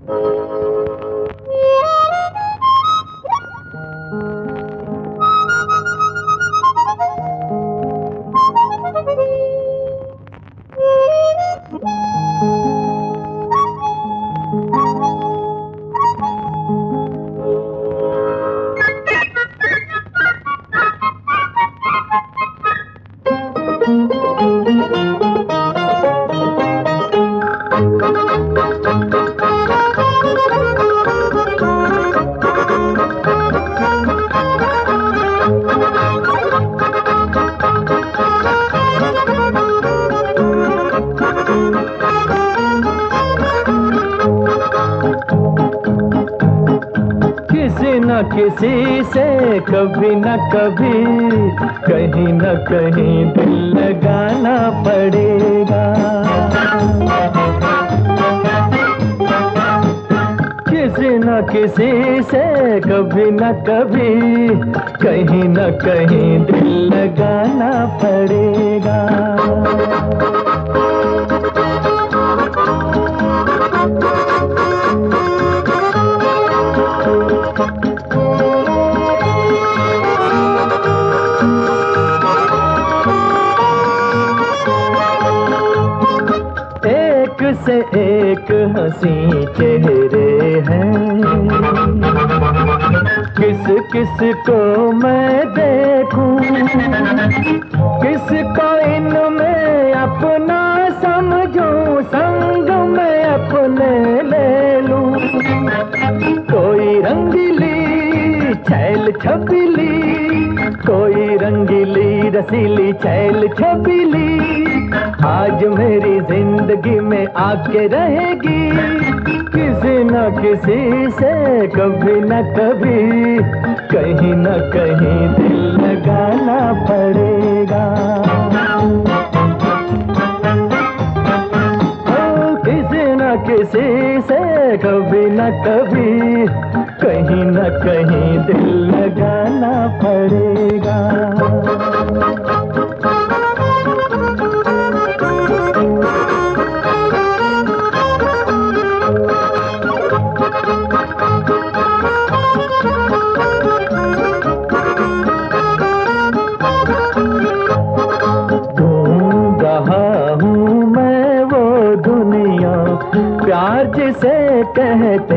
किसी न किसी से कभी न कभी कहीं न कहीं दिल लगाना पड़ेगा। किसी न किसी से कभी न कभी कहीं न कहीं दिल लगाना पड़ेगा। से एक हँसी चेहरे हैं। किस किस को मैं देखूँ? किस किसको इनमें अपना समझूं? संग में अपने ले लूँ। कोई रंगीली छैल छबीली कोई रंगीली रसीली छैल छबीली आज मेरी ज़िंदगी में आके रहेगी। किसी न किसी से कभी न कभी, कहीं न कहीं दिल लगाना पड़ेगा। किसी न किसी से कभी न कभी, कहीं न कहीं दिल लगाना पड़ेगा। प्यार जिसे कहते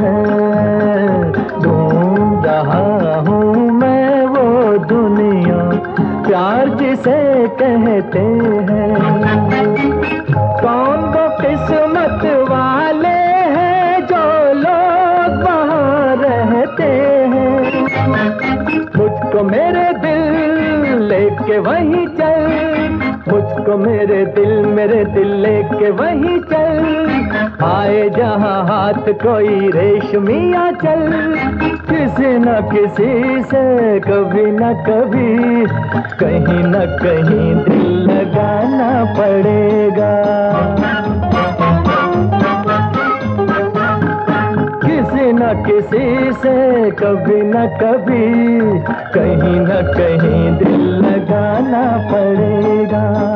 हैं, ढूंढ रहा हूँ मैं वो दुनिया। प्यार जिसे कहते हैं कौन वो किस्मत वाले हैं जो लोग वहाँ रहते हैं। मुझको मेरे दिल लेके वहीं चल मुझको मेरे दिल मेरे दिल लेके वहीं चल। आए जहाँ हाथ कोई रेशमिया चल किसी न किसी से, कभी न कभी कहीं न कहीं दिल लगाना पड़ेगा। किसी न किसी से, कभी न कभी कहीं न कहीं दिल लगाना पड़ेगा।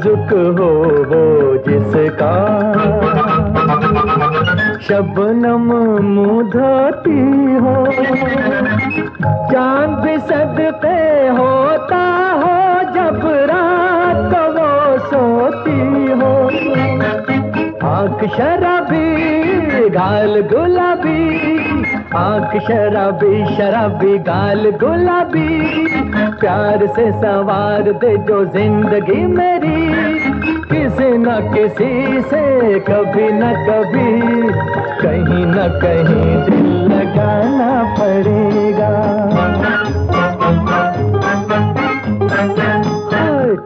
नाजुक हो वो जिसका शबनम मुँह धोती हो। चाँद भी सदके होता हो जब रात को वो सोती हो। आँख शराबी, गाल गुलाबी आँख शराबी शराबी, गाल, गुलाबी। प्यार से सवार दे जो ज़िंदगी मेरी। किसी न किसी से, कभी न कभी। कहीं न कहीं दिल लगाना पड़ेगा।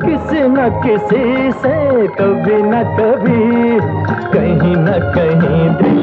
किसी न किसी से, कभी न कभी। कहीं न कहीं दिल